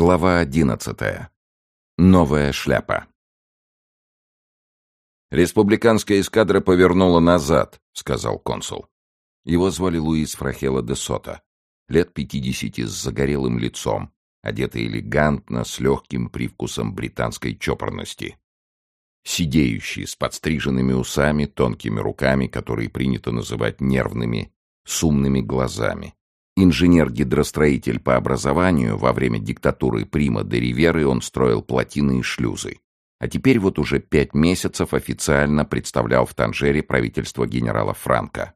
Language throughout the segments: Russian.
Глава одиннадцатая. Новая шляпа. «Республиканская эскадра повернула назад», — сказал консул. Его звали Луис Фрахела де Сота, лет пятидесяти, с загорелым лицом, одетый элегантно, с легким привкусом британской чопорности. Сидеющий, с подстриженными усами, тонкими руками, которые принято называть нервными, с умными глазами Инженер-гидростроитель по образованию, во время диктатуры Прима де Риверы он строил плотины и шлюзы. А теперь вот уже пять месяцев официально представлял в Танжере правительство генерала Франка.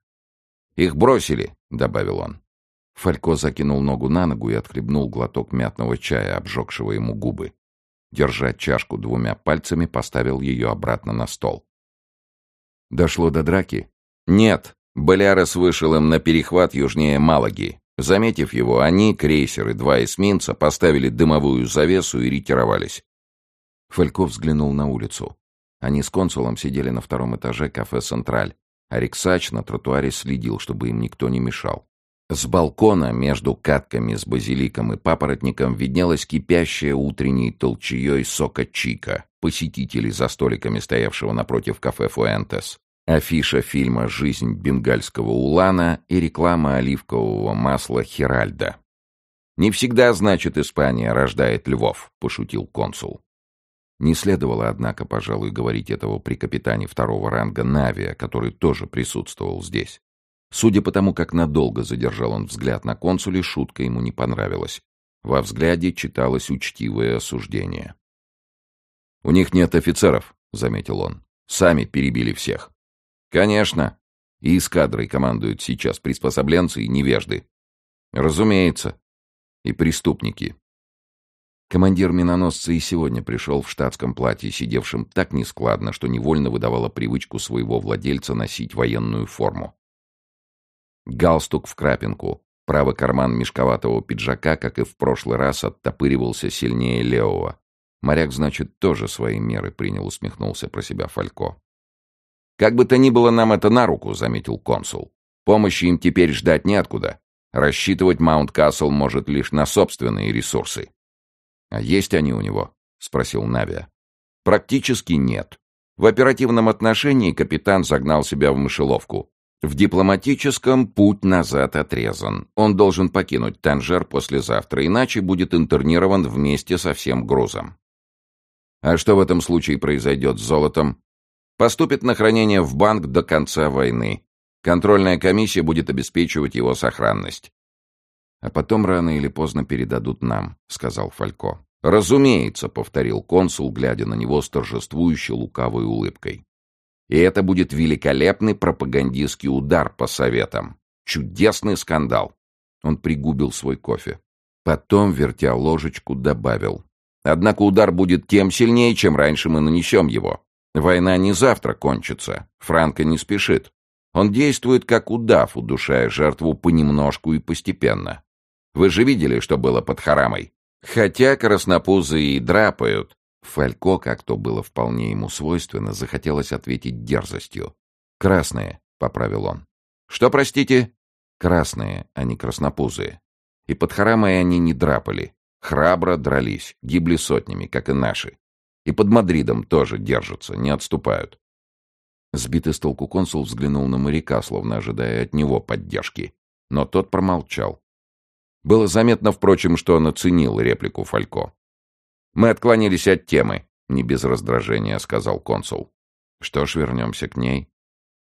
«Их бросили», — добавил он. Фалько закинул ногу на ногу и отхлебнул глоток мятного чая, обжегшего ему губы. Держа чашку двумя пальцами, поставил ее обратно на стол. «Дошло до драки?» «Нет», Болярес вышел им на перехват южнее Малаги. Заметив его, они, крейсер и два эсминца, поставили дымовую завесу и ретировались. Фальков взглянул на улицу. Они с консулом сидели на втором этаже кафе «Централь», а Рексач на тротуаре следил, чтобы им никто не мешал. С балкона между катками с базиликом и папоротником виднелась кипящая утренней толчеей сока чика, посетителей за столиками стоявшего напротив кафе «Фуэнтес». Афиша фильма «Жизнь бенгальского улана» и реклама оливкового масла «Хиральда». «Не всегда, значит, Испания рождает львов», — пошутил консул. Не следовало, однако, пожалуй, говорить этого при капитане второго ранга Навия, который тоже присутствовал здесь. Судя по тому, как надолго задержал он взгляд на консуле, шутка ему не понравилась. Во взгляде читалось учтивое осуждение. «У них нет офицеров», — заметил он. «Сами перебили всех. Конечно. И эскадрой командуют сейчас приспособленцы и невежды. Разумеется. И преступники. Командир миноносца и сегодня пришел в штатском платье, сидевшем так нескладно, что невольно выдавала привычку своего владельца носить военную форму. Галстук в крапинку. Правый карман мешковатого пиджака, как и в прошлый раз, оттопыривался сильнее левого. Моряк, значит, тоже свои меры принял, усмехнулся про себя Фалько. «Как бы то ни было, нам это на руку», — заметил консул. «Помощи им теперь ждать неоткуда. Рассчитывать Маунт-Кассел может лишь на собственные ресурсы». «А есть они у него?» — спросил Навия. «Практически нет. В оперативном отношении капитан загнал себя в мышеловку. В дипломатическом путь назад отрезан. Он должен покинуть Танжер послезавтра, иначе будет интернирован вместе со всем грузом. А что в этом случае произойдет с золотом? Поступит на хранение в банк до конца войны. Контрольная комиссия будет обеспечивать его сохранность. А потом рано или поздно передадут нам, сказал Фалько. Разумеется, повторил консул, глядя на него с торжествующей лукавой улыбкой. И это будет великолепный пропагандистский удар по советам. Чудесный скандал. Он пригубил свой кофе. Потом, вертя ложечку, добавил. Однако удар будет тем сильнее, чем раньше мы нанесем его. Война не завтра кончится. Франко не спешит. Он действует как удав, удушая жертву понемножку и постепенно. Вы же видели, что было под Харамой? Хотя краснопузы и драпают. Фалько, как то было вполне ему свойственно, захотелось ответить дерзостью. «Красные», — поправил он. «Что, простите?» «Красные, а не краснопузые. И под Харамой они не драпали. Храбро дрались, гибли сотнями, как и наши. И под Мадридом тоже держатся, не отступают. Сбитый с толку консул взглянул на моряка, словно ожидая от него поддержки. Но тот промолчал. Было заметно, впрочем, что он оценил реплику Фалько. «Мы отклонились от темы», — не без раздражения сказал консул. «Что ж, вернемся к ней».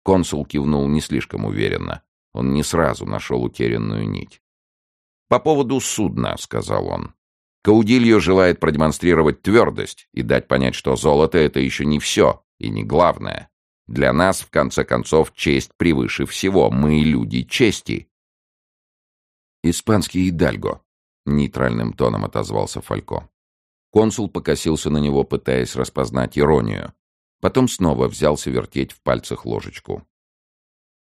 Консул кивнул не слишком уверенно. Он не сразу нашел утерянную нить. «По поводу судна», — сказал он. Каудильо желает продемонстрировать твердость и дать понять, что золото — это еще не все и не главное. Для нас, в конце концов, честь превыше всего. Мы люди чести. «Испанский идальго», — нейтральным тоном отозвался Фалько. Консул покосился на него, пытаясь распознать иронию. Потом снова взялся вертеть в пальцах ложечку.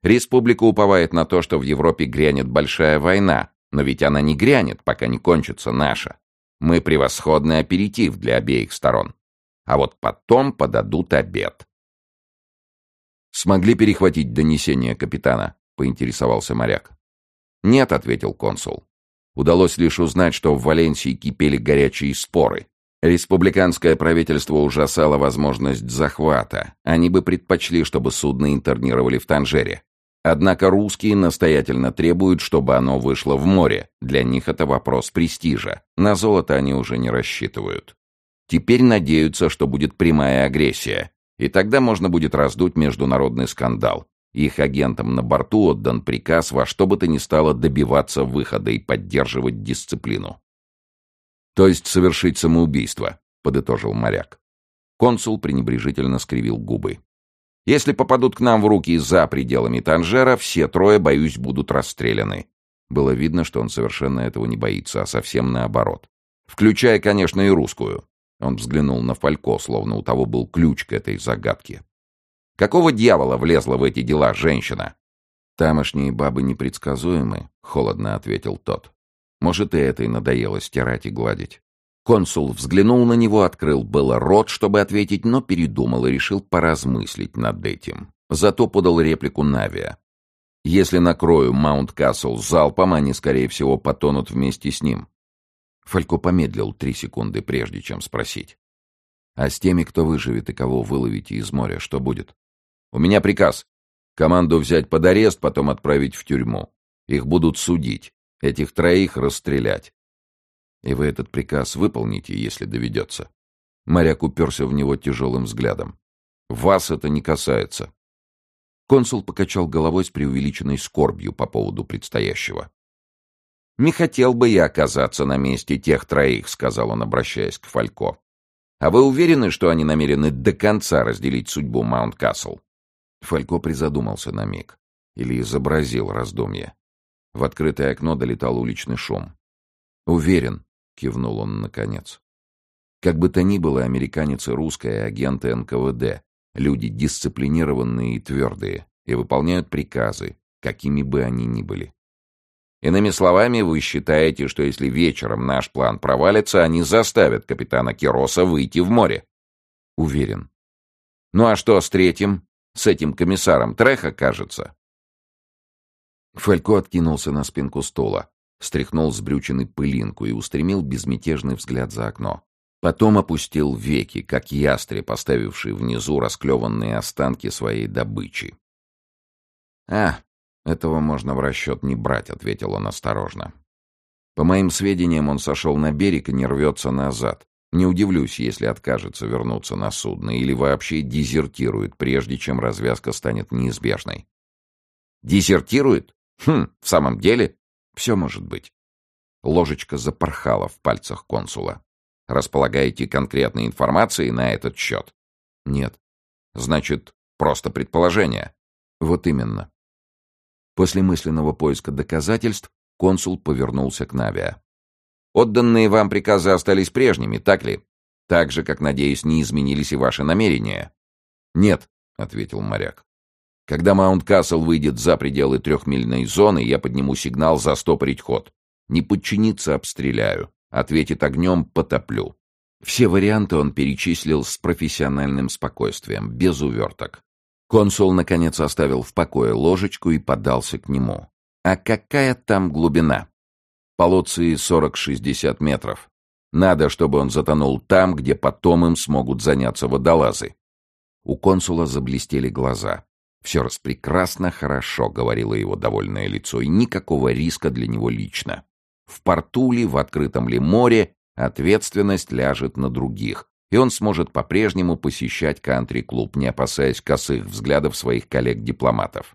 Республика уповает на то, что в Европе грянет большая война, но ведь она не грянет, пока не кончится наша. Мы превосходный аперитив для обеих сторон. А вот потом подадут обед. «Смогли перехватить донесение капитана?» — поинтересовался моряк. «Нет», — ответил консул. Удалось лишь узнать, что в Валенсии кипели горячие споры. Республиканское правительство ужасало возможность захвата. Они бы предпочли, чтобы судно интернировали в Танжере. Однако русские настоятельно требуют, чтобы оно вышло в море. Для них это вопрос престижа. На золото они уже не рассчитывают. Теперь надеются, что будет прямая агрессия. И тогда можно будет раздуть международный скандал. Их агентам на борту отдан приказ во что бы то ни стало добиваться выхода и поддерживать дисциплину. То есть совершить самоубийство, подытожил моряк. Консул пренебрежительно скривил губы. Если попадут к нам в руки за пределами Танжера, все трое, боюсь, будут расстреляны. Было видно, что он совершенно этого не боится, а совсем наоборот. Включая, конечно, и русскую. Он взглянул на Фалько, словно у того был ключ к этой загадке. Какого дьявола влезла в эти дела женщина? Тамошние бабы непредсказуемы, холодно ответил тот. Может, и этой надоело стирать и гладить. Консул взглянул на него, открыл было рот, чтобы ответить, но передумал и решил поразмыслить над этим. Зато подал реплику Навия. «Если накрою Маунт-Кассел залпом, они, скорее всего, потонут вместе с ним». Фалько помедлил три секунды, прежде чем спросить. «А с теми, кто выживет и кого выловите из моря, что будет?» У меня приказ. Команду взять под арест, потом отправить в тюрьму. Их будут судить. Этих троих расстрелять. И вы этот приказ выполните, если доведется. Моряк уперся в него тяжелым взглядом. Вас это не касается. Консул покачал головой с преувеличенной скорбью по поводу предстоящего. «Не хотел бы я оказаться на месте тех троих», — сказал он, обращаясь к Фалько. «А вы уверены, что они намерены до конца разделить судьбу Маунт-Касл?» Фалько призадумался на миг. Или изобразил раздумье. В открытое окно долетал уличный шум. «Уверен», — кивнул он наконец. Как бы то ни было, американец и русская агенты НКВД, люди дисциплинированные и твердые, и выполняют приказы, какими бы они ни были. Иными словами, вы считаете, что если вечером наш план провалится, они заставят капитана Кироса выйти в море? Уверен. Ну а что с третьим? С этим комиссаром Треха, кажется. Фалько откинулся на спинку стула, стряхнул с брючины пылинку и устремил безмятежный взгляд за окно. Потом опустил веки, как ястреб, поставивший внизу расклеванные останки своей добычи. «А, этого можно в расчет не брать», — ответил он осторожно. «По моим сведениям, он сошел на берег и не рвется назад. Не удивлюсь, если откажется вернуться на судно или вообще дезертирует, прежде чем развязка станет неизбежной. Дезертирует? Хм, в самом деле? Все может быть. Ложечка запорхала в пальцах консула. Располагаете конкретной информацией на этот счет? Нет. Значит, просто предположение. Вот именно. После мысленного поиска доказательств консул повернулся к Навиа. Отданные вам приказы остались прежними, так ли? Так же, как, надеюсь, не изменились и ваши намерения. Нет, ответил моряк. Когда Маунт-Кассел выйдет за пределы трехмильной зоны, я подниму сигнал застопорить ход. Не подчиниться обстреляю, ответит огнем потоплю. Все варианты он перечислил с профессиональным спокойствием, без уверток. Консул, наконец, оставил в покое ложечку и подался к нему. «А какая там глубина?» Полоции 40-60 метров. Надо, чтобы он затонул там, где потом им смогут заняться водолазы. У консула заблестели глаза. «Все распрекрасно хорошо», — говорило его довольное лицо, — «и никакого риска для него лично. В порту ли, в открытом ли море, ответственность ляжет на других, и он сможет по-прежнему посещать кантри-клуб, не опасаясь косых взглядов своих коллег-дипломатов.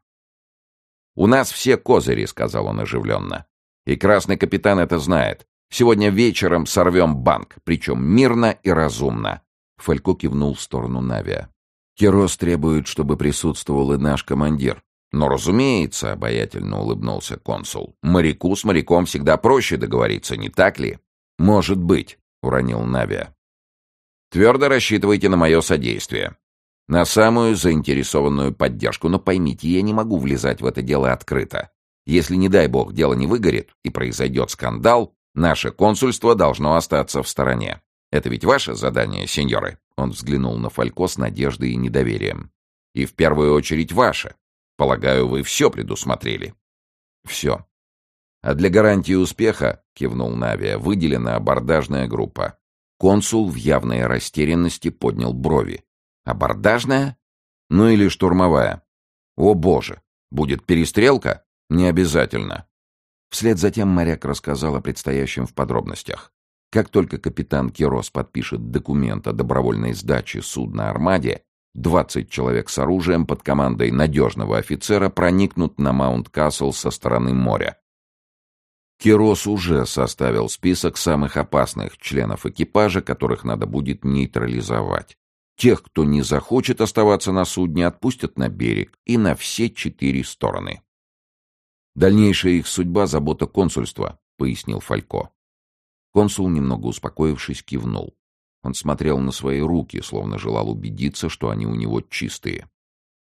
«У нас все козыри», — сказал он оживленно. И красный капитан это знает. Сегодня вечером сорвем банк, причем мирно и разумно. Фалько кивнул в сторону Навия. Кирос требует, чтобы присутствовал и наш командир. Но, разумеется, обаятельно улыбнулся консул. Моряку с моряком всегда проще договориться, не так ли? Может быть, уронил Навия. Твердо рассчитывайте на мое содействие. На самую заинтересованную поддержку, но поймите, я не могу влезать в это дело открыто. Если, не дай бог, дело не выгорит и произойдет скандал, наше консульство должно остаться в стороне. Это ведь ваше задание, сеньоры?» Он взглянул на Фалько с надеждой и недоверием. «И в первую очередь ваше. Полагаю, вы все предусмотрели». «Все. А для гарантии успеха, кивнул Навия, выделена абордажная группа. Консул в явной растерянности поднял брови. Абордажная? Ну или штурмовая? О боже! Будет перестрелка? Не обязательно. Вслед за тем моряк рассказал о предстоящем в подробностях. Как только капитан Кирос подпишет документ о добровольной сдаче судна «Армаде», 20 человек с оружием под командой надежного офицера проникнут на Маунт-Касл со стороны моря. Кирос уже составил список самых опасных членов экипажа, которых надо будет нейтрализовать. Тех, кто не захочет оставаться на судне, отпустят на берег и на все четыре стороны. Дальнейшая их судьба — забота консульства, — пояснил Фалько. Консул, немного успокоившись, кивнул. Он смотрел на свои руки, словно желал убедиться, что они у него чистые.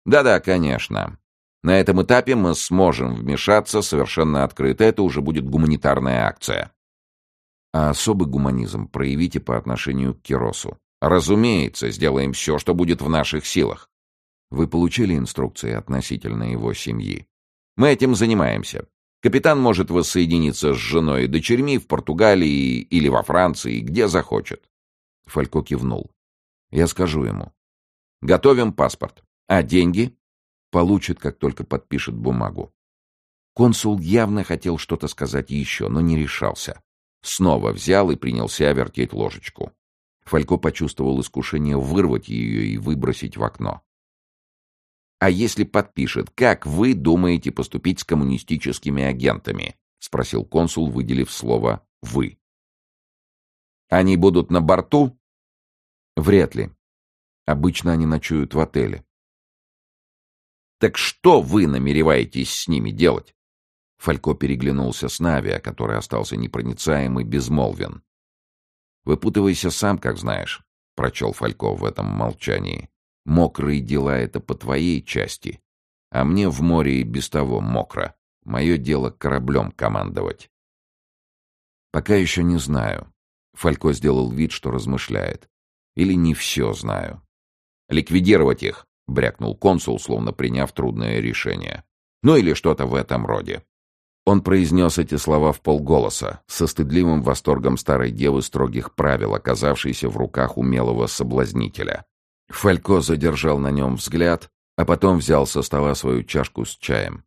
«Да-да, конечно. На этом этапе мы сможем вмешаться совершенно открыто. Это уже будет гуманитарная акция». «А особый гуманизм проявите по отношению к Киросу». «Разумеется, сделаем все, что будет в наших силах». «Вы получили инструкции относительно его семьи?» Мы этим занимаемся. Капитан может воссоединиться с женой и дочерьми в Португалии или во Франции, где захочет. Фалько кивнул. Я скажу ему. Готовим паспорт. А деньги? Получит, как только подпишет бумагу. Консул явно хотел что-то сказать еще, но не решался. Снова взял и принялся вертеть ложечку. Фалько почувствовал искушение вырвать ее и выбросить в окно. А если подпишет, как вы думаете поступить с коммунистическими агентами? Спросил консул, выделив слово «вы». Они будут на борту? Вряд ли. Обычно они ночуют в отеле. Так что вы намереваетесь с ними делать? Фалько переглянулся с Навиа, который остался непроницаем и безмолвен. «Выпутывайся сам, как знаешь», — прочел Фалько в этом молчании. Мокрые дела — это по твоей части, а мне в море и без того мокро. Мое дело кораблем командовать. Пока еще не знаю. Фалько сделал вид, что размышляет. Или не все знаю. Ликвидировать их, брякнул консул, словно приняв трудное решение. Ну или что-то в этом роде. Он произнес эти слова в полголоса, со стыдливым восторгом старой девы строгих правил, оказавшейся в руках умелого соблазнителя. Фалько задержал на нем взгляд, а потом взял со стола свою чашку с чаем.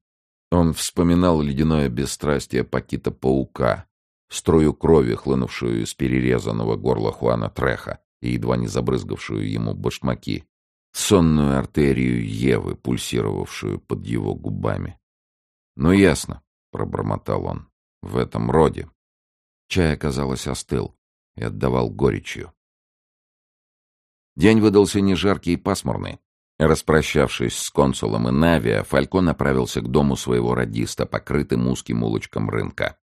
Он вспоминал ледяное бесстрастие Пакита-паука, струю крови, хлынувшую из перерезанного горла Хуана Треха и едва не забрызгавшую ему башмаки, сонную артерию Евы, пульсировавшую под его губами. «Ну, ясно», — пробормотал он, — «в этом роде». Чай, оказалось, остыл и отдавал горечью. День выдался не жаркий и пасмурный. Распрощавшись с консулом и Навиа, Фалько направился к дому своего радиста, покрытым узким улочком рынка.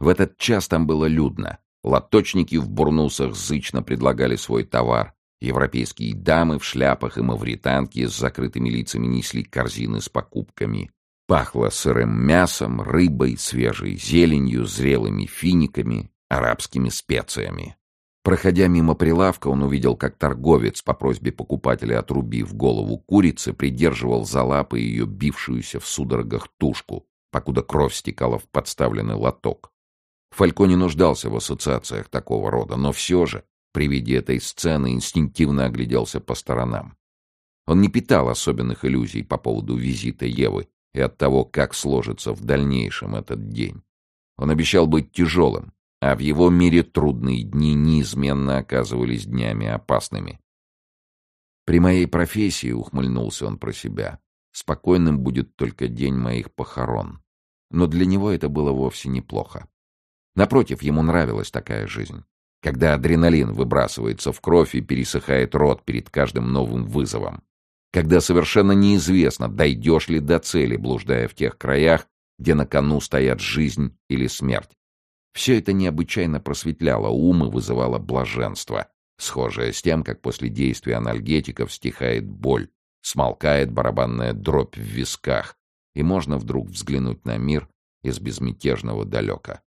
В этот час там было людно. Лоточники в бурнусах зычно предлагали свой товар. Европейские дамы в шляпах и мавританки с закрытыми лицами несли корзины с покупками. Пахло сырым мясом, рыбой, свежей зеленью, зрелыми финиками, арабскими специями. Проходя мимо прилавка, он увидел, как торговец по просьбе покупателя отрубив голову курицы, придерживал за лапы ее бившуюся в судорогах тушку, покуда кровь стекала в подставленный лоток. Фалько не нуждался в ассоциациях такого рода, но все же, при виде этой сцены, инстинктивно огляделся по сторонам. Он не питал особенных иллюзий по поводу визита Евы и от того, как сложится в дальнейшем этот день. Он обещал быть тяжелым, а в его мире трудные дни неизменно оказывались днями опасными. При моей профессии, ухмыльнулся он про себя, спокойным будет только день моих похорон. Но для него это было вовсе неплохо. Напротив, ему нравилась такая жизнь, когда адреналин выбрасывается в кровь и пересыхает рот перед каждым новым вызовом, когда совершенно неизвестно, дойдешь ли до цели, блуждая в тех краях, где на кону стоят жизнь или смерть. Все это необычайно просветляло ум и вызывало блаженство, схожее с тем, как после действия анальгетиков стихает боль, смолкает барабанная дробь в висках, и можно вдруг взглянуть на мир из безмятежного далека.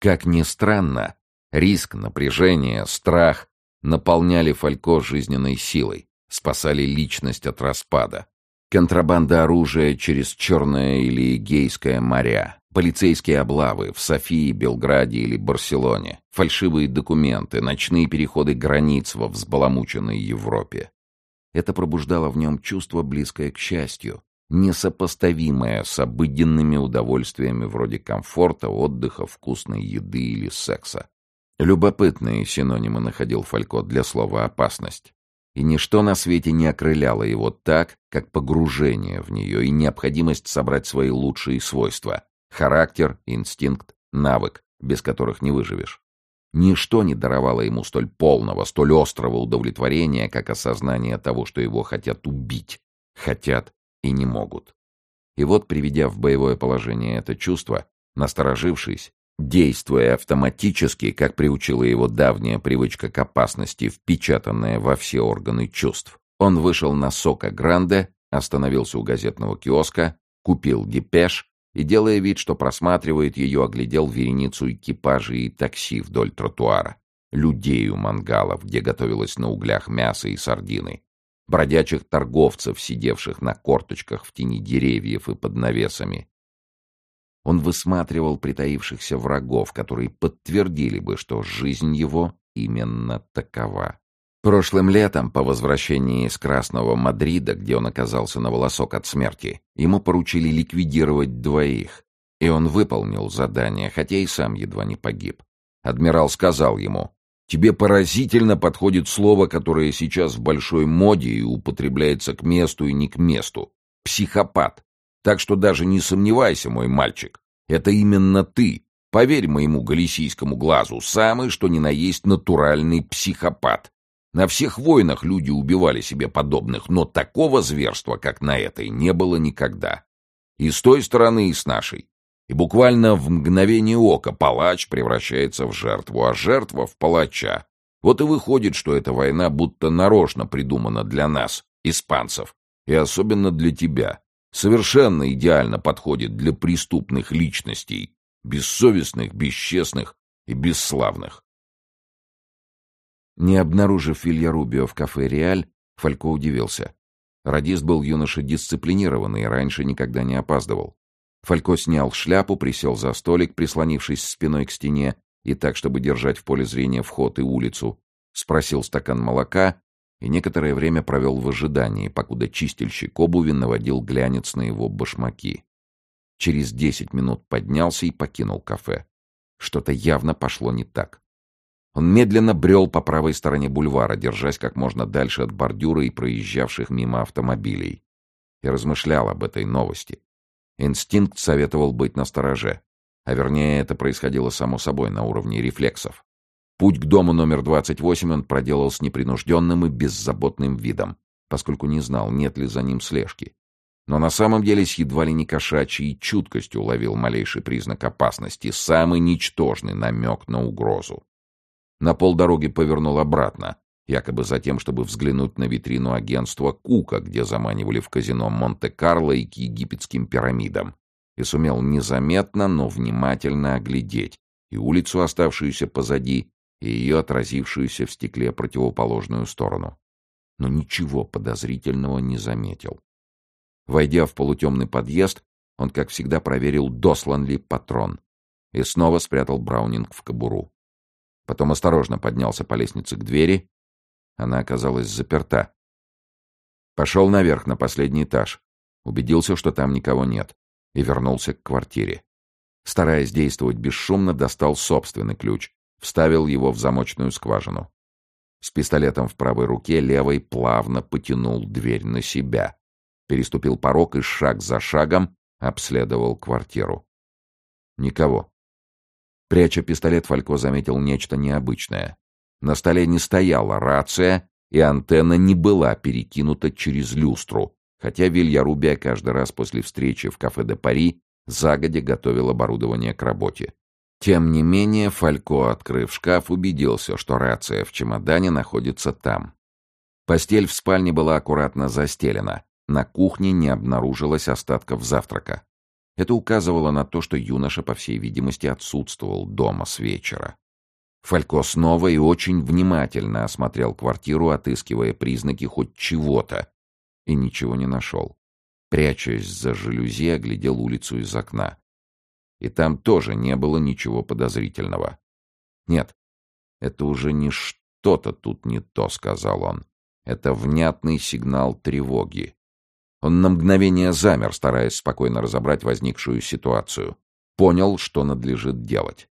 Как ни странно, риск, напряжение, страх наполняли Фалько жизненной силой, спасали личность от распада. Контрабанда оружия через Черное или Эгейское моря, Полицейские облавы в Софии, Белграде или Барселоне, фальшивые документы, ночные переходы границ во взбаламученной Европе. Это пробуждало в нем чувство, близкое к счастью, несопоставимое с обыденными удовольствиями вроде комфорта, отдыха, вкусной еды или секса. Любопытные синонимы находил Фалько для слова «опасность». И ничто на свете не окрыляло его так, как погружение в нее и необходимость собрать свои лучшие свойства — характер, инстинкт, навык, без которых не выживешь. Ничто не даровало ему столь полного, столь острого удовлетворения, как осознание того, что его хотят убить, хотят и не могут. И вот, приведя в боевое положение это чувство, насторожившись, действуя автоматически, как приучила его давняя привычка к опасности, впечатанная во все органы чувств, он вышел на Сока Гранде, остановился у газетного киоска, купил депеш и, делая вид, что просматривает ее, оглядел вереницу экипажей и такси вдоль тротуара, людей у мангалов, где готовилось на углях мясо и сардины, бродячих торговцев, сидевших на корточках в тени деревьев и под навесами. Он высматривал притаившихся врагов, которые подтвердили бы, что жизнь его именно такова. Прошлым летом, по возвращении из Красного Мадрида, где он оказался на волосок от смерти, ему поручили ликвидировать двоих. И он выполнил задание, хотя и сам едва не погиб. Адмирал сказал ему, «Тебе поразительно подходит слово, которое сейчас в большой моде и употребляется к месту и не к месту. Психопат. Так что даже не сомневайся, мой мальчик. Это именно ты, поверь моему галисийскому глазу, самый что ни на есть натуральный психопат. На всех войнах люди убивали себе подобных, но такого зверства, как на этой, не было никогда. И с той стороны, и с нашей. И буквально в мгновение ока палач превращается в жертву, а жертва — в палача. Вот и выходит, что эта война будто нарочно придумана для нас, испанцев, и особенно для тебя. Совершенно идеально подходит для преступных личностей, бессовестных, бесчестных и бесславных. Не обнаружив Вилья Рубио в кафе «Реаль», Фалько удивился. Радист был юноша дисциплинированный и раньше никогда не опаздывал. Фалько снял шляпу, присел за столик, прислонившись спиной к стене, и так, чтобы держать в поле зрения вход и улицу, спросил стакан молока и некоторое время провел в ожидании, покуда чистильщик обуви наводил глянец на его башмаки. Через десять минут поднялся и покинул кафе. Что-то явно пошло не так. Он медленно брел по правой стороне бульвара, держась как можно дальше от бордюра и проезжавших мимо автомобилей. И размышлял об этой новости. Инстинкт советовал быть настороже. А вернее, это происходило само собой на уровне рефлексов. Путь к дому номер 28 он проделал с непринужденным и беззаботным видом, поскольку не знал, нет ли за ним слежки. Но на самом деле с едва ли не кошачьей чуткостью уловил малейший признак опасности, самый ничтожный намек на угрозу. На полдороги повернул обратно, якобы за тем, чтобы взглянуть на витрину агентства Кука, где заманивали в казино Монте-Карло и к египетским пирамидам, и сумел незаметно, но внимательно оглядеть и улицу, оставшуюся позади, и ее отразившуюся в стекле противоположную сторону. Но ничего подозрительного не заметил. Войдя в полутемный подъезд, он, как всегда, проверил, дослан ли патрон, и снова спрятал Браунинг в кобуру. Потом осторожно поднялся по лестнице к двери. Она оказалась заперта. Пошел наверх, на последний этаж. Убедился, что там никого нет. И вернулся к квартире. Стараясь действовать бесшумно, достал собственный ключ. Вставил его в замочную скважину. С пистолетом в правой руке левой плавно потянул дверь на себя. Переступил порог и шаг за шагом обследовал квартиру. Никого. Пряча пистолет, Фалько заметил нечто необычное. На столе не стояла рация, и антенна не была перекинута через люстру, хотя Вильярубия каждый раз после встречи в кафе де Пари загодя готовил оборудование к работе. Тем не менее, Фалько, открыв шкаф, убедился, что рация в чемодане находится там. Постель в спальне была аккуратно застелена. На кухне не обнаружилось остатков завтрака. Это указывало на то, что юноша, по всей видимости, отсутствовал дома с вечера. Фалько снова и очень внимательно осмотрел квартиру, отыскивая признаки хоть чего-то, и ничего не нашел. Прячась за жалюзи, оглядел улицу из окна. и там тоже не было ничего подозрительного. Нет, это уже не что-то тут не то, сказал он. Это внятный сигнал тревоги. Он на мгновение замер, стараясь спокойно разобрать возникшую ситуацию. Понял, что надлежит делать.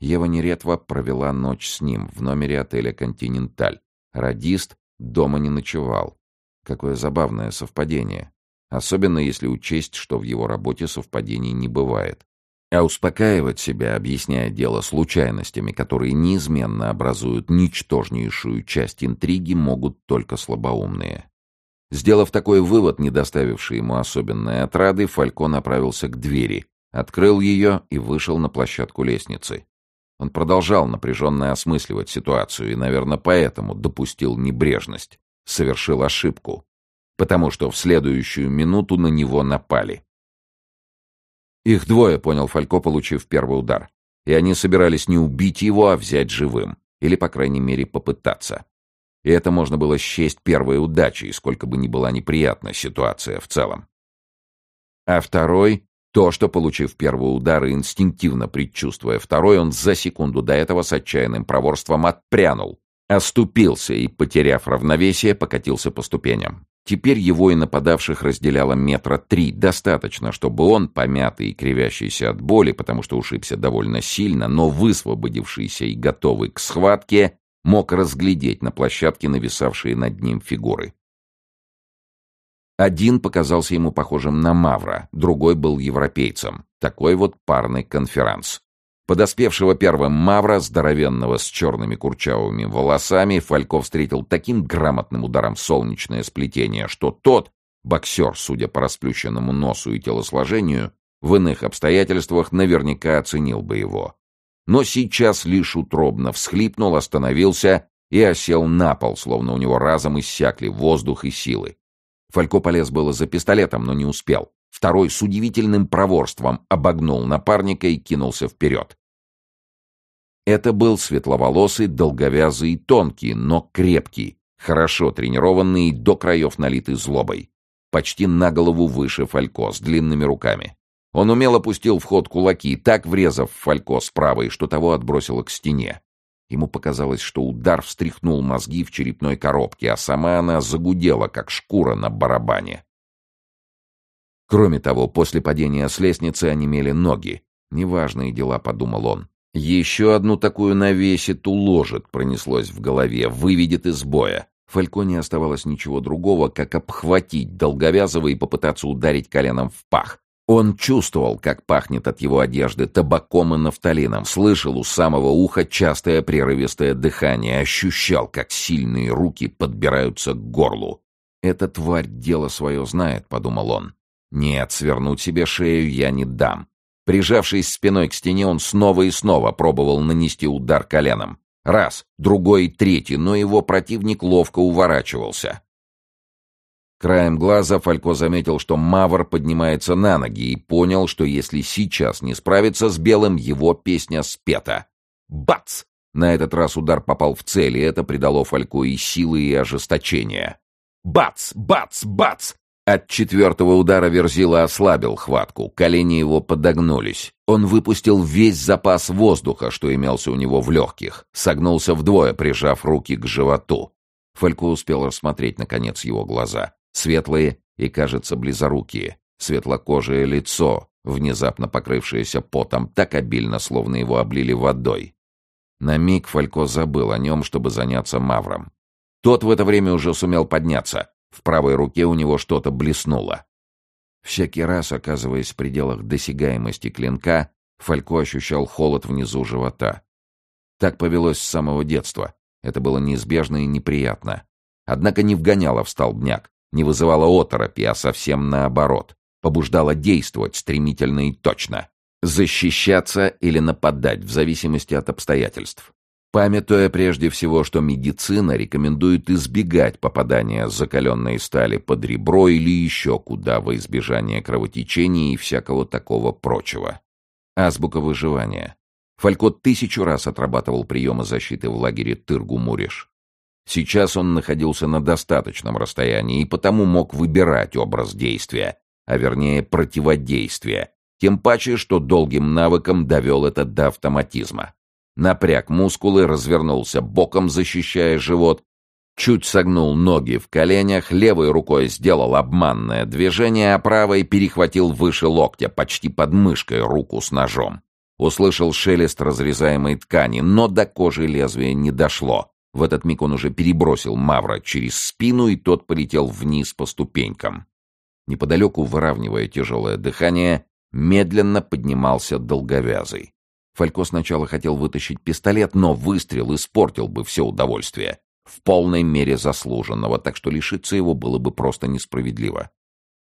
Ева Неретва провела ночь с ним в номере отеля «Континенталь». Радист дома не ночевал. Какое забавное совпадение. Особенно если учесть, что в его работе совпадений не бывает. А успокаивать себя, объясняя дело случайностями, которые неизменно образуют ничтожнейшую часть интриги, могут только слабоумные. Сделав такой вывод, не доставивший ему особенной отрады, Фалько направился к двери, открыл ее и вышел на площадку лестницы. Он продолжал напряженно осмысливать ситуацию и, наверное, поэтому допустил небрежность, совершил ошибку, потому что в следующую минуту на него напали. Их двое, понял Фалько, получив первый удар. И они собирались не убить его, а взять живым. Или, по крайней мере, попытаться. И это можно было счесть первой удачей, сколько бы ни была неприятна ситуация в целом. А второй — то, что, получив первый удар и инстинктивно предчувствуя второй, он за секунду до этого с отчаянным проворством отпрянул, оступился и, потеряв равновесие, покатился по ступеням. Теперь его и нападавших разделяло метра три, достаточно, чтобы он, помятый и кривящийся от боли, потому что ушибся довольно сильно, но высвободившийся и готовый к схватке, мог разглядеть на площадке нависавшие над ним фигуры. Один показался ему похожим на Мавра, другой был европейцем. Такой вот парный конферанс. Подоспевшего первым Мавра, здоровенного с черными курчавыми волосами, Фалько встретил таким грамотным ударом солнечное сплетение, что тот, боксер, судя по расплющенному носу и телосложению, в иных обстоятельствах наверняка оценил бы его. Но сейчас лишь утробно всхлипнул, остановился и осел на пол, словно у него разом иссякли воздух и силы. Фалько полез было за пистолетом, но не успел. Второй с удивительным проворством обогнул напарника и кинулся вперед. Это был светловолосый, долговязый и тонкий, но крепкий, хорошо тренированный и до краев налитый злобой. Почти на голову выше Фалько, с длинными руками. Он умело пустил в ход кулаки, так врезав Фалько с правой, что того отбросило к стене. Ему показалось, что удар встряхнул мозги в черепной коробке, а сама она загудела, как шкура на барабане. Кроме того, после падения с лестницы онемели ноги. «Неважные дела», — подумал он. «Еще одну такую навесит, уложит», — пронеслось в голове, выведет из боя. Фалько не оставалось ничего другого, как обхватить Долговязого и попытаться ударить коленом в пах. Он чувствовал, как пахнет от его одежды табаком и нафталином, слышал у самого уха частое прерывистое дыхание, ощущал, как сильные руки подбираются к горлу. «Эта тварь дело свое знает», — подумал он. Нет, свернуть себе шею я не дам. Прижавшись спиной к стене, он снова и снова пробовал нанести удар коленом. Раз, другой третий, но его противник ловко уворачивался. Краем глаза Фалько заметил, что Мавр поднимается на ноги и понял, что если сейчас не справиться с Белым, его песня спета. Бац! На этот раз удар попал в цель, и это придало Фалько и силы, и ожесточения. Бац! Бац! Бац! От четвертого удара Верзила ослабил хватку, колени его подогнулись. Он выпустил весь запас воздуха, что имелся у него в легких, согнулся вдвое, прижав руки к животу. Фалько успел рассмотреть, наконец, его глаза. Светлые и, кажется, близорукие. Светлокожее лицо, внезапно покрывшееся потом так обильно, словно его облили водой. На миг Фалько забыл о нем, чтобы заняться Мавром. Тот в это время уже сумел подняться. В правой руке у него что-то блеснуло. Всякий раз, оказываясь в пределах досягаемости клинка, Фалько ощущал холод внизу живота. Так повелось с самого детства. Это было неизбежно и неприятно. Однако не вгоняло в столбняк, не вызывало оторопи, а совсем наоборот. Побуждало действовать стремительно и точно. Защищаться или нападать, в зависимости от обстоятельств памятуя прежде всего, что медицина рекомендует избегать попадания закаленной стали под ребро или еще куда во избежание кровотечения и всякого такого прочего. Азбука выживания. Фалько тысячу раз отрабатывал приемы защиты в лагере Тыргу-Муриш. Сейчас он находился на достаточном расстоянии и потому мог выбирать образ действия, а вернее противодействия, Тем паче, что долгим навыком довел это до автоматизма. Напряг мускулы, развернулся боком, защищая живот, чуть согнул ноги в коленях, левой рукой сделал обманное движение, а правой перехватил выше локтя, почти под мышкой, руку с ножом. Услышал шелест разрезаемой ткани, но до кожи лезвия не дошло. В этот миг он уже перебросил Мавра через спину, и тот полетел вниз по ступенькам. Неподалеку, выравнивая тяжелое дыхание, медленно поднимался долговязый. Фалько сначала хотел вытащить пистолет, но выстрел испортил бы все удовольствие. В полной мере заслуженного, так что лишиться его было бы просто несправедливо.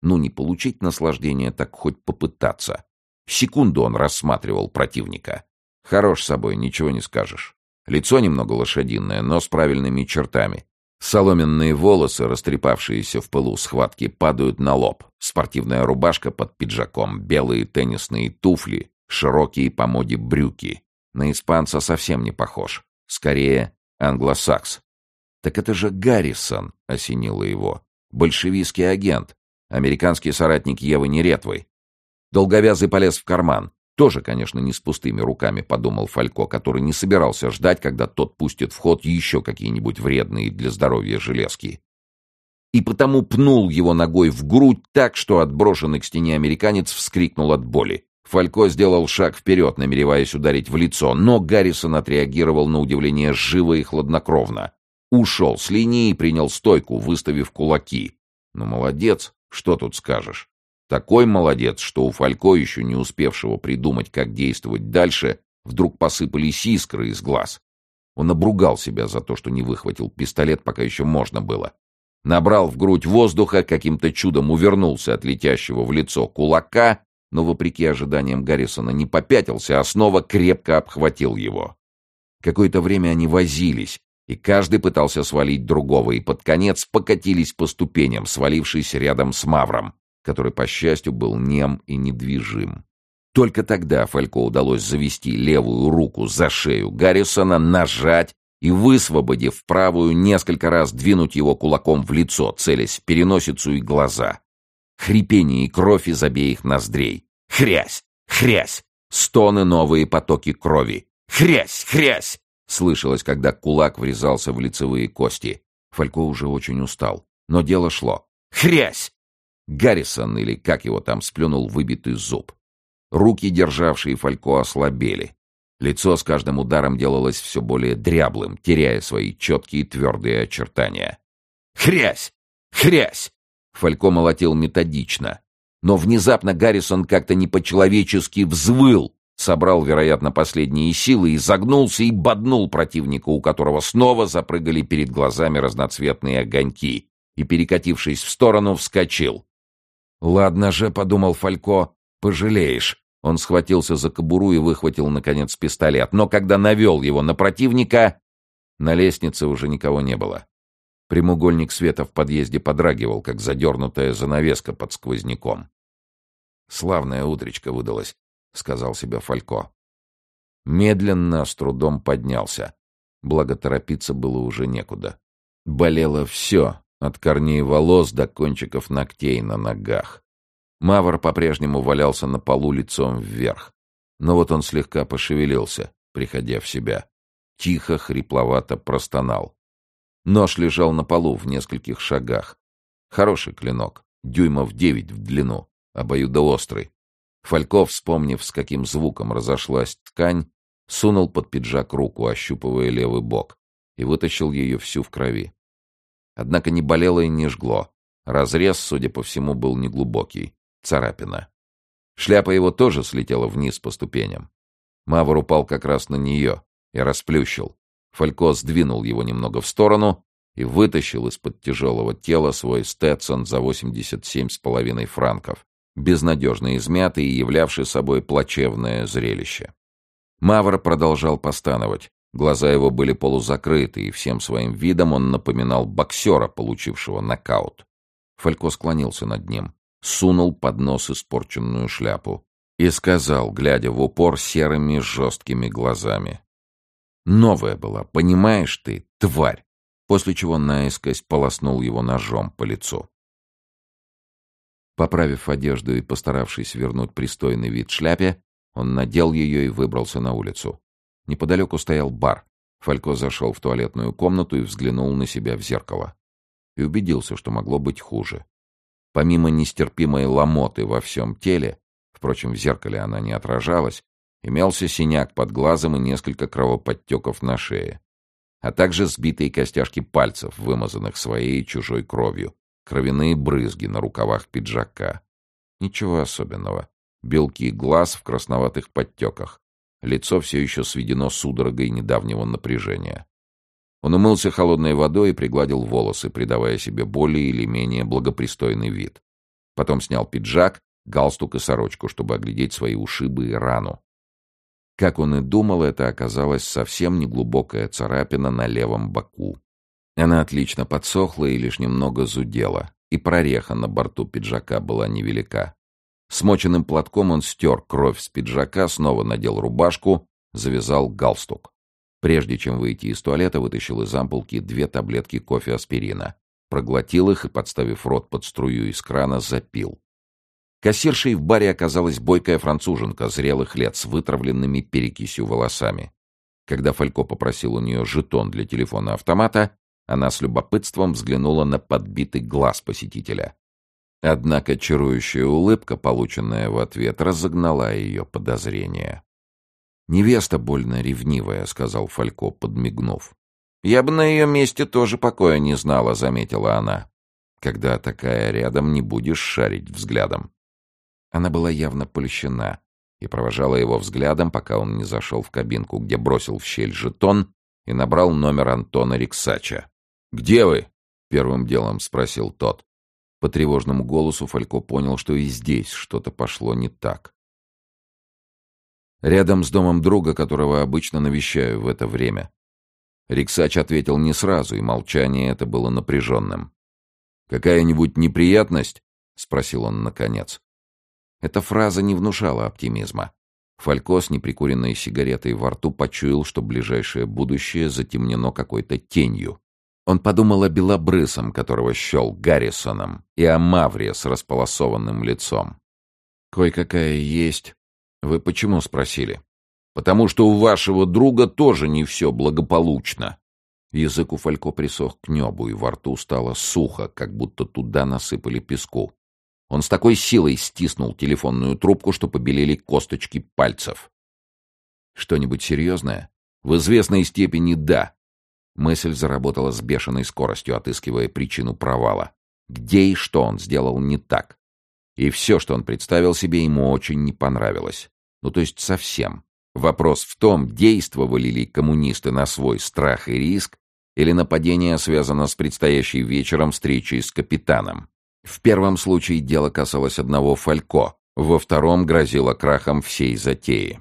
Ну, не получить наслаждение, так хоть попытаться. Секунду он рассматривал противника. Хорош собой, ничего не скажешь. Лицо немного лошадиное, но с правильными чертами. Соломенные волосы, растрепавшиеся в пылу схватки, падают на лоб. Спортивная рубашка под пиджаком, белые теннисные туфли, широкие по моде брюки. На испанца совсем не похож. Скорее, англосакс. «Так это же Гаррисон!» — осенило его. «Большевистский агент. Американский соратник Евы Неретвой». Долговязый полез в карман. Тоже, конечно, не с пустыми руками, подумал Фалько, который не собирался ждать, когда тот пустит в ход еще какие-нибудь вредные для здоровья железки. И потому пнул его ногой в грудь так, что отброшенный к стене американец вскрикнул от боли. Фалько сделал шаг вперед, намереваясь ударить в лицо, но Гаррисон отреагировал на удивление живо и хладнокровно. Ушел с линии и принял стойку, выставив кулаки. Ну, молодец, что тут скажешь. Такой молодец, что у Фалько, еще не успевшего придумать, как действовать дальше, вдруг посыпались искры из глаз. Он обругал себя за то, что не выхватил пистолет, пока еще можно было. Набрал в грудь воздуха, каким-то чудом увернулся от летящего в лицо кулака, но, вопреки ожиданиям Гаррисона, не попятился, а снова крепко обхватил его. Какое-то время они возились, и каждый пытался свалить другого, и под конец покатились по ступеням, свалившись рядом с Мавром, который, по счастью, был нем и недвижим. Только тогда Фалько удалось завести левую руку за шею Гаррисона, нажать и, высвободив правую, несколько раз двинуть его кулаком в лицо, целясь в переносицу и глаза. Хрипение и кровь из обеих ноздрей. Хрясь! Хрясь! Стоны новые потоки крови. Хрясь! Хрясь! Слышалось, когда кулак врезался в лицевые кости. Фалько уже очень устал. Но дело шло. Хрясь! Гаррисон, или как его там, сплюнул выбитый зуб. Руки, державшие Фалько, ослабели. Лицо с каждым ударом делалось все более дряблым, теряя свои четкие твердые очертания. «Хрясь! Хрясь!» Фалько молотил методично. Но внезапно Гаррисон как-то не по-человечески взвыл, собрал, вероятно, последние силы, и загнулся и боднул противника, у которого снова запрыгали перед глазами разноцветные огоньки, и, перекатившись в сторону, вскочил. «Ладно же», — подумал Фалько, — «пожалеешь». Он схватился за кобуру и выхватил, наконец, пистолет. Но когда навел его на противника, на лестнице уже никого не было. Прямоугольник света в подъезде подрагивал, как задернутая занавеска под сквозняком. «Славная утречка выдалась», — сказал себе Фалько. Медленно, с трудом поднялся. Благо торопиться было уже некуда. Болело все, от корней волос до кончиков ногтей на ногах. Мавр по-прежнему валялся на полу лицом вверх. Но вот он слегка пошевелился, приходя в себя. Тихо, хрипловато простонал. Нож лежал на полу в нескольких шагах. Хороший клинок, дюймов девять в длину, обоюдоострый. Фальков, вспомнив, с каким звуком разошлась ткань, сунул под пиджак руку, ощупывая левый бок, и вытащил ее всю в крови. Однако не болело и не жгло. Разрез, судя по всему, был неглубокий. Царапина. Шляпа его тоже слетела вниз по ступеням. Мавр упал как раз на нее и расплющил. Фалько сдвинул его немного в сторону и вытащил из-под тяжелого тела свой Стэтсон за 87,5 франков, безнадежно измятый и являвший собой плачевное зрелище. Мавр продолжал постановать. Глаза его были полузакрыты, и всем своим видом он напоминал боксера, получившего нокаут. Фалько склонился над ним, сунул под нос испорченную шляпу и сказал, глядя в упор серыми жесткими глазами. «Новая была, понимаешь ты, тварь!» После чего наискось полоснул его ножом по лицу. Поправив одежду и постаравшись вернуть пристойный вид шляпе, он надел ее и выбрался на улицу. Неподалеку стоял бар. Фалько зашел в туалетную комнату и взглянул на себя в зеркало. И убедился, что могло быть хуже. Помимо нестерпимой ломоты во всем теле, впрочем, в зеркале она не отражалась, имелся синяк под глазом и несколько кровоподтеков на шее, а также сбитые костяшки пальцев, вымазанных своей и чужой кровью, кровяные брызги на рукавах пиджака. Ничего особенного. Белки глаз в красноватых подтеках. Лицо все еще сведено судорогой недавнего напряжения. Он умылся холодной водой и пригладил волосы, придавая себе более или менее благопристойный вид. Потом снял пиджак, галстук и сорочку, чтобы оглядеть свои ушибы и рану. Как он и думал, это оказалась совсем неглубокая царапина на левом боку. Она отлично подсохла и лишь немного зудела, и прореха на борту пиджака была невелика. Смоченным платком он стер кровь с пиджака, снова надел рубашку, завязал галстук. Прежде чем выйти из туалета, вытащил из ампулки две таблетки кофе-аспирина. Проглотил их и, подставив рот под струю из крана, запил. Кассиршей в баре оказалась бойкая француженка зрелых лет с вытравленными перекисью волосами. Когда Фалько попросил у нее жетон для телефона-автомата, она с любопытством взглянула на подбитый глаз посетителя. Однако чарующая улыбка, полученная в ответ, разогнала ее подозрения. «Невеста больно ревнивая», — сказал Фалько, подмигнув. «Я бы на ее месте тоже покоя не знала», — заметила она. «Когда такая рядом, не будешь шарить взглядом». Она была явно польщена и провожала его взглядом, пока он не зашел в кабинку, где бросил в щель жетон и набрал номер Антона Риксача. «Где вы?» — первым делом спросил тот. По тревожному голосу Фалько понял, что и здесь что-то пошло не так. «Рядом с домом друга, которого обычно навещаю в это время». Риксач ответил не сразу, и молчание это было напряженным. «Какая-нибудь неприятность?» — спросил он наконец. Эта фраза не внушала оптимизма. Фалько с неприкуренной сигаретой во рту почуял, что ближайшее будущее затемнено какой-то тенью. Он подумал о белобрысом, которого щел Гаррисоном, и о Мавре с располосованным лицом. «Кое-какая есть. Вы почему спросили?» «Потому что у вашего друга тоже не все благополучно». Язык у Фалько присох к небу, и во рту стало сухо, как будто туда насыпали песку. Он с такой силой стиснул телефонную трубку, что побелели косточки пальцев. «Что-нибудь серьезное?» «В известной степени да. Мысль заработала с бешеной скоростью, отыскивая причину провала. Где и что он сделал не так? И все, что он представил себе, ему очень не понравилось. Ну, то есть совсем. Вопрос в том, действовали ли коммунисты на свой страх и риск, или нападение связано с предстоящей вечером встречей с капитаном. В первом случае дело касалось одного Фалько, во втором грозило крахом всей затеи.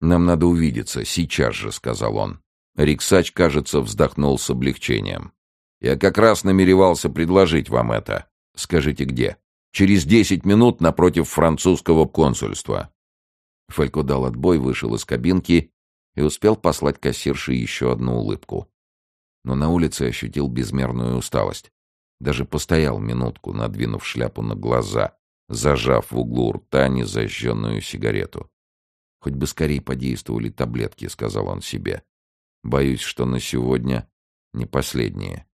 «Нам надо увидеться, сейчас же», — сказал он. Риксач, кажется, вздохнул с облегчением. «Я как раз намеревался предложить вам это. Скажите, где?» «Через десять минут напротив французского консульства». Фалько дал отбой, вышел из кабинки и успел послать кассирше еще одну улыбку. Но на улице ощутил безмерную усталость. Даже постоял минутку, надвинув шляпу на глаза, зажав в углу рта незажженную сигарету. «Хоть бы скорее подействовали таблетки», — сказал он себе. Боюсь, что на сегодня не последние.